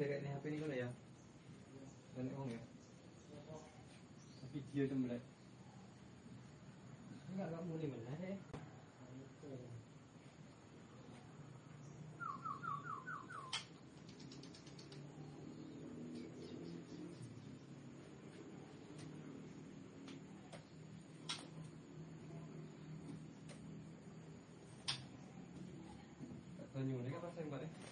dekat ni HP ni kau ya. Dan orang ya. Video tu mulai. Enggak enggak boleh mana đấy các bác xem vậy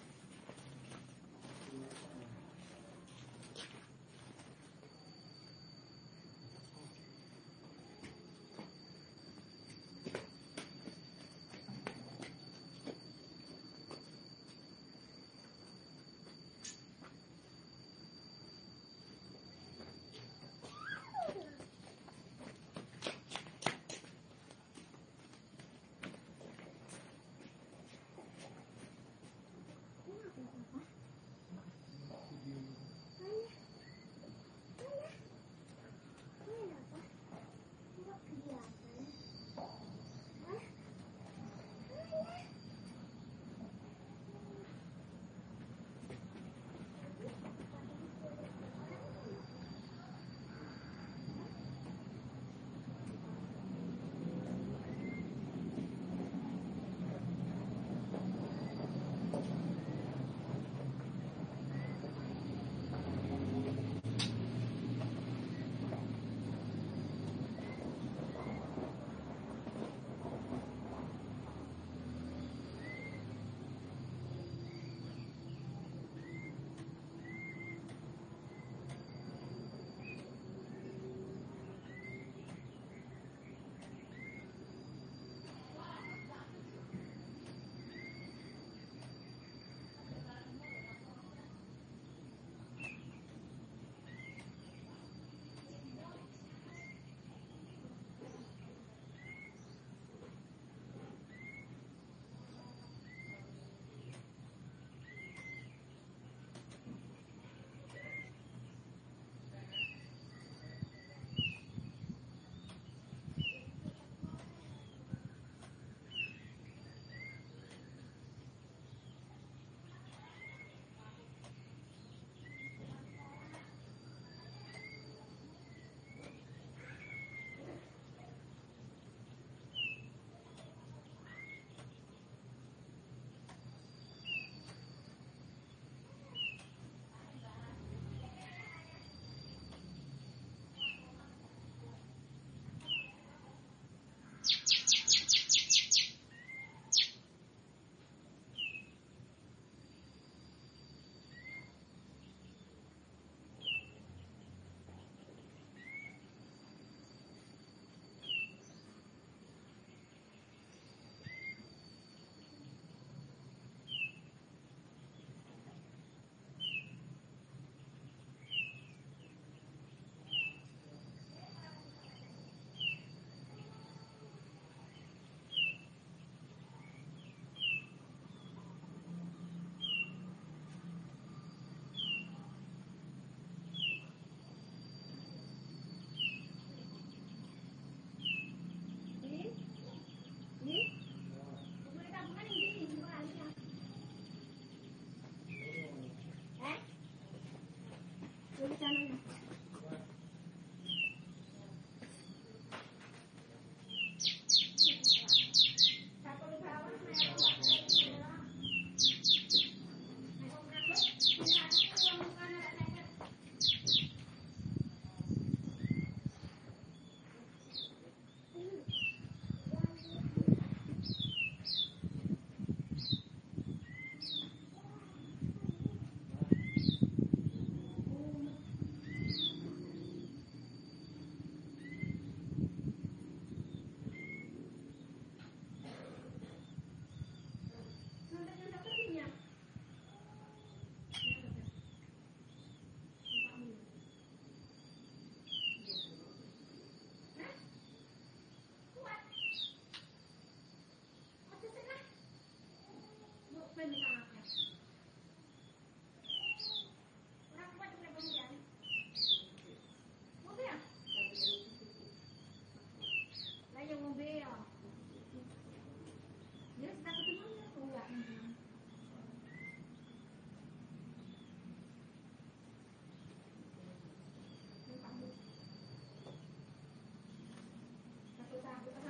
Chúng ta cũng có.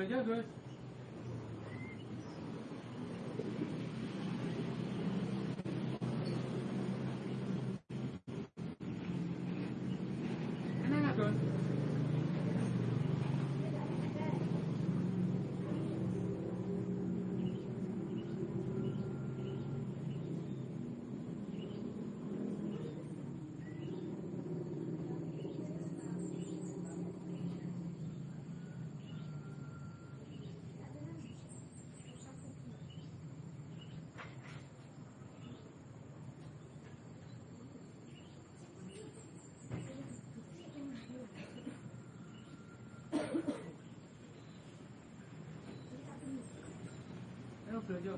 Ja, Yeah, good. 这就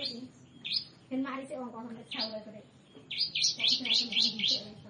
di rumah saya ini. Kan mari saya orang kau sampai tahuเลยก็ได้แต่ที่ไหนก็ไม่ทำดีเกินเลย